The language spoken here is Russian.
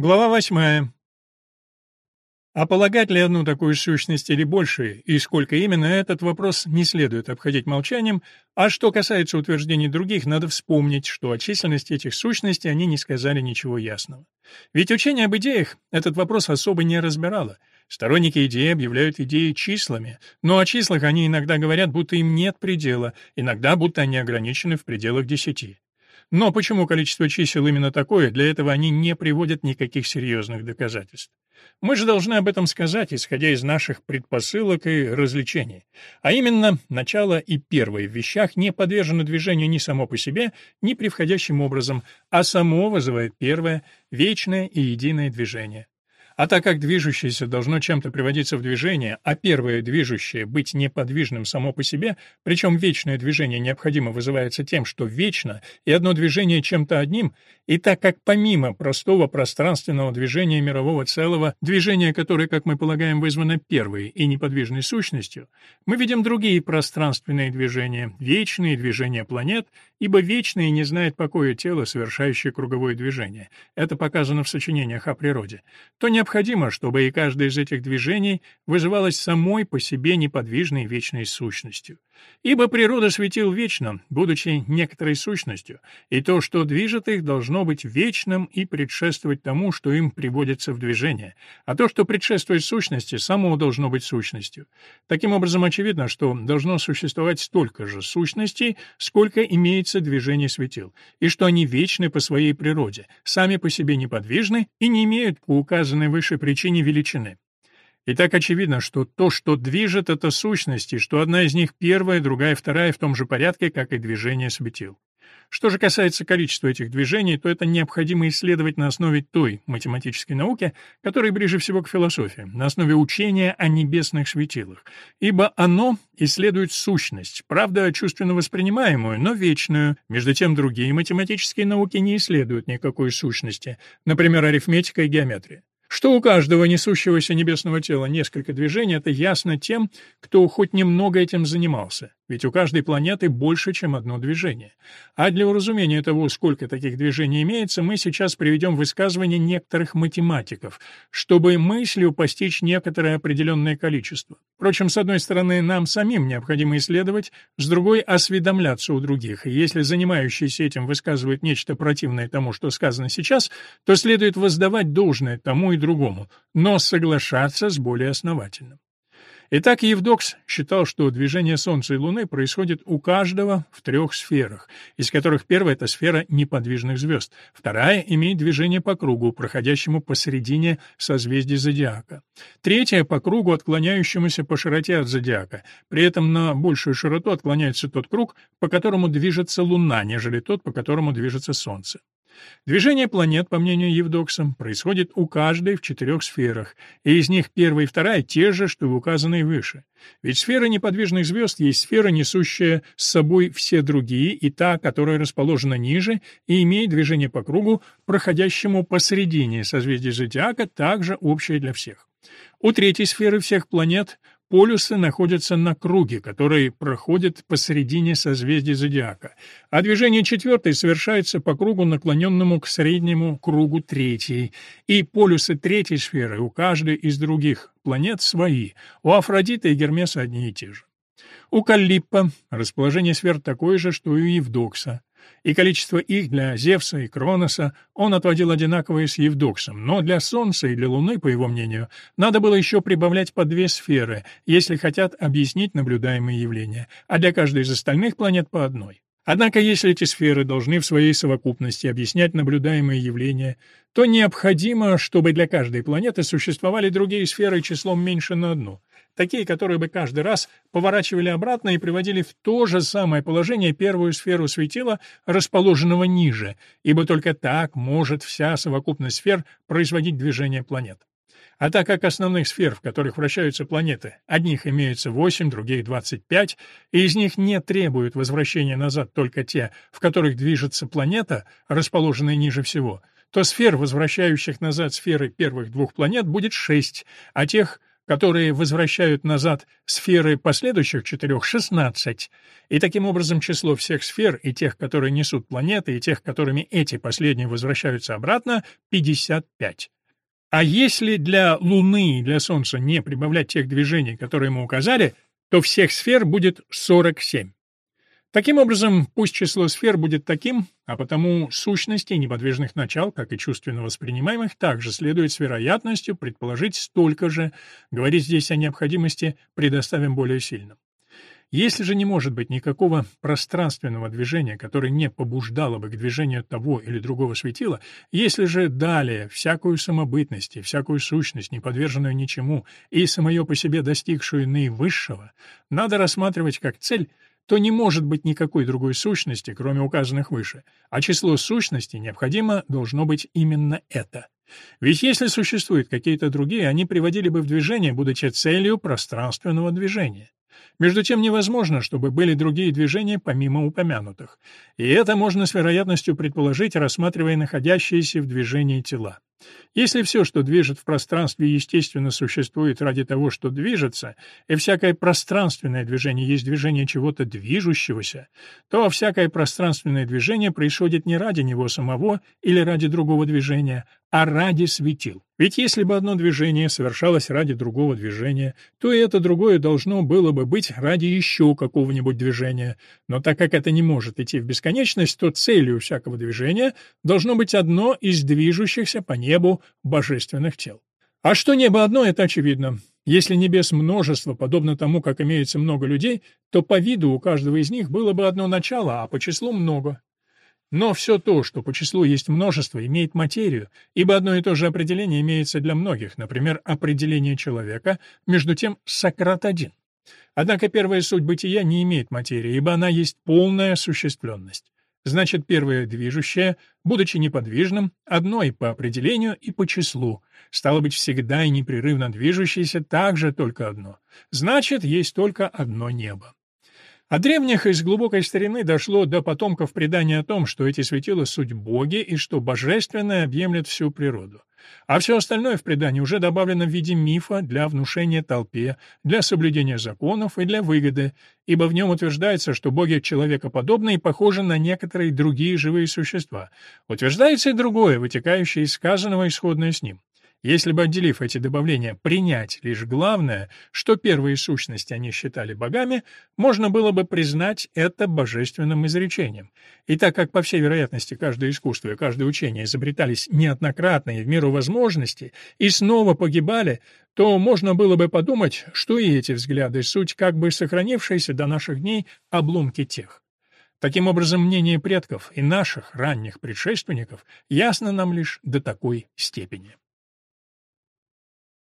Глава восьмая. А полагать ли одну такую сущность или больше, и сколько именно, этот вопрос не следует обходить молчанием, а что касается утверждений других, надо вспомнить, что о численности этих сущностей они не сказали ничего ясного. Ведь учение об идеях этот вопрос особо не разбирало. Сторонники идеи объявляют идеи числами, но о числах они иногда говорят, будто им нет предела, иногда будто они ограничены в пределах десяти. Но почему количество чисел именно такое, для этого они не приводят никаких серьезных доказательств. Мы же должны об этом сказать, исходя из наших предпосылок и развлечений. А именно, начало и первое в вещах не подвержено движению ни само по себе, ни превходящим образом, а само вызывает первое, вечное и единое движение. А так как движущееся должно чем-то приводиться в движение, а первое движущее быть неподвижным само по себе, причем вечное движение необходимо вызывается тем, что вечно, и одно движение чем-то одним, и так как помимо простого пространственного движения мирового целого, движение которое, как мы полагаем, вызвано первой и неподвижной сущностью, мы видим другие пространственные движения, вечные движения планет, ибо вечное не знает покоя тело, совершающее круговое движение. Это показано в сочинениях о природе. То необходимо необходимо, чтобы и каждое из этих движений вызывалось самой по себе неподвижной вечной сущностью. Ибо природа светил вечно, будучи некоторой сущностью, и то, что движет их, должно быть вечным и предшествовать тому, что им приводится в движение, а то, что предшествует сущности, само должно быть сущностью. Таким образом, очевидно, что должно существовать столько же сущностей, сколько имеется движение светил, и что они вечны по своей природе, сами по себе неподвижны и не имеют по указанной выше причине величины. И так очевидно, что то, что движет, — это сущности, что одна из них первая, другая вторая в том же порядке, как и движение светил. Что же касается количества этих движений, то это необходимо исследовать на основе той математической науки, которая ближе всего к философии, на основе учения о небесных светилах, ибо оно исследует сущность, правда, чувственно воспринимаемую, но вечную, между тем другие математические науки не исследуют никакой сущности, например, арифметика и геометрия. Что у каждого несущегося небесного тела несколько движений, это ясно тем, кто хоть немного этим занимался. Ведь у каждой планеты больше, чем одно движение. А для уразумения того, сколько таких движений имеется, мы сейчас приведем высказывание некоторых математиков, чтобы мыслью постичь некоторое определенное количество. Впрочем, с одной стороны, нам самим необходимо исследовать, с другой — осведомляться у других, и если занимающиеся этим высказывают нечто противное тому, что сказано сейчас, то следует воздавать должное тому и другому, но соглашаться с более основательным. Итак, Евдокс считал, что движение Солнца и Луны происходит у каждого в трех сферах, из которых первая — это сфера неподвижных звезд, вторая имеет движение по кругу, проходящему посередине созвездия зодиака, третья — по кругу, отклоняющемуся по широте от зодиака, при этом на большую широту отклоняется тот круг, по которому движется Луна, нежели тот, по которому движется Солнце. Движение планет, по мнению Евдокса, происходит у каждой в четырех сферах, и из них первая и вторая те же, что и указанные выше. Ведь сфера неподвижных звезд есть сфера, несущая с собой все другие, и та, которая расположена ниже и имеет движение по кругу, проходящему посередине созвездия зодиака, также общее для всех. У третьей сферы всех планет Полюсы находятся на круге, который проходит посередине созвездия зодиака, а движение четвертой совершается по кругу, наклоненному к среднему кругу третьей, и полюсы третьей сферы у каждой из других планет свои, у Афродиты и Гермеса одни и те же. У Каллиппа расположение сфер такое же, что и у Евдокса и количество их для Зевса и Кроноса он отводил одинаковое с Евдоксом, но для Солнца и для Луны, по его мнению, надо было еще прибавлять по две сферы, если хотят объяснить наблюдаемые явления, а для каждой из остальных планет по одной. Однако, если эти сферы должны в своей совокупности объяснять наблюдаемые явления, то необходимо, чтобы для каждой планеты существовали другие сферы числом меньше на одну такие, которые бы каждый раз поворачивали обратно и приводили в то же самое положение первую сферу светила, расположенного ниже, ибо только так может вся совокупность сфер производить движение планет. А так как основных сфер, в которых вращаются планеты, одних имеется 8, других 25, и из них не требуют возвращения назад только те, в которых движется планета, расположенная ниже всего, то сфер, возвращающих назад сферы первых двух планет, будет 6, а тех, которые возвращают назад сферы последующих четырех, 16, и таким образом число всех сфер и тех, которые несут планеты, и тех, которыми эти последние возвращаются обратно, 55. А если для Луны и для Солнца не прибавлять тех движений, которые мы указали, то всех сфер будет 47. Таким образом, пусть число сфер будет таким, а потому сущностей неподвижных начал, как и чувственно воспринимаемых, также следует с вероятностью предположить столько же, говорить здесь о необходимости предоставим более сильным. Если же не может быть никакого пространственного движения, которое не побуждало бы к движению того или другого светила, если же далее всякую самобытность и всякую сущность, не подверженную ничему, и самое по себе достигшую наивысшего, надо рассматривать как цель, то не может быть никакой другой сущности, кроме указанных выше, а число сущностей необходимо должно быть именно это. Ведь если существуют какие-то другие, они приводили бы в движение, будучи целью пространственного движения. Между тем невозможно, чтобы были другие движения помимо упомянутых. И это можно с вероятностью предположить, рассматривая находящиеся в движении тела. Если все, что движет в пространстве, естественно существует ради того, что движется, и всякое пространственное движение есть движение чего-то движущегося, то всякое пространственное движение происходит не ради него самого или ради другого движения, а ради светил. Ведь если бы одно движение совершалось ради другого движения, то и это другое должно было бы быть ради еще какого-нибудь движения. Но так как это не может идти в бесконечность, то целью всякого движения должно быть одно из движущихся по небу божественных тел. А что небо одно, это очевидно. Если небес множество, подобно тому, как имеется много людей, то по виду у каждого из них было бы одно начало, а по числу много. Но все то, что по числу есть множество, имеет материю, ибо одно и то же определение имеется для многих, например, определение человека, между тем Сократ один. Однако первая суть бытия не имеет материи, ибо она есть полная осуществленность. Значит, первое движущее, будучи неподвижным, одно и по определению, и по числу, стало быть всегда и непрерывно движущееся также только одно. Значит, есть только одно небо. От древних из глубокой старины дошло до потомков предания о том, что эти светила — суть боги и что божественное объемлет всю природу. А все остальное в предании уже добавлено в виде мифа для внушения толпе, для соблюдения законов и для выгоды, ибо в нем утверждается, что боги человекоподобны и похожи на некоторые другие живые существа. Утверждается и другое, вытекающее из сказанного исходное с ним. Если бы, отделив эти добавления, принять лишь главное, что первые сущности они считали богами, можно было бы признать это божественным изречением. И так как, по всей вероятности, каждое искусство и каждое учение изобретались неоднократно и в меру возможностей, и снова погибали, то можно было бы подумать, что и эти взгляды — суть как бы сохранившиеся до наших дней обломки тех. Таким образом, мнение предков и наших ранних предшественников ясно нам лишь до такой степени.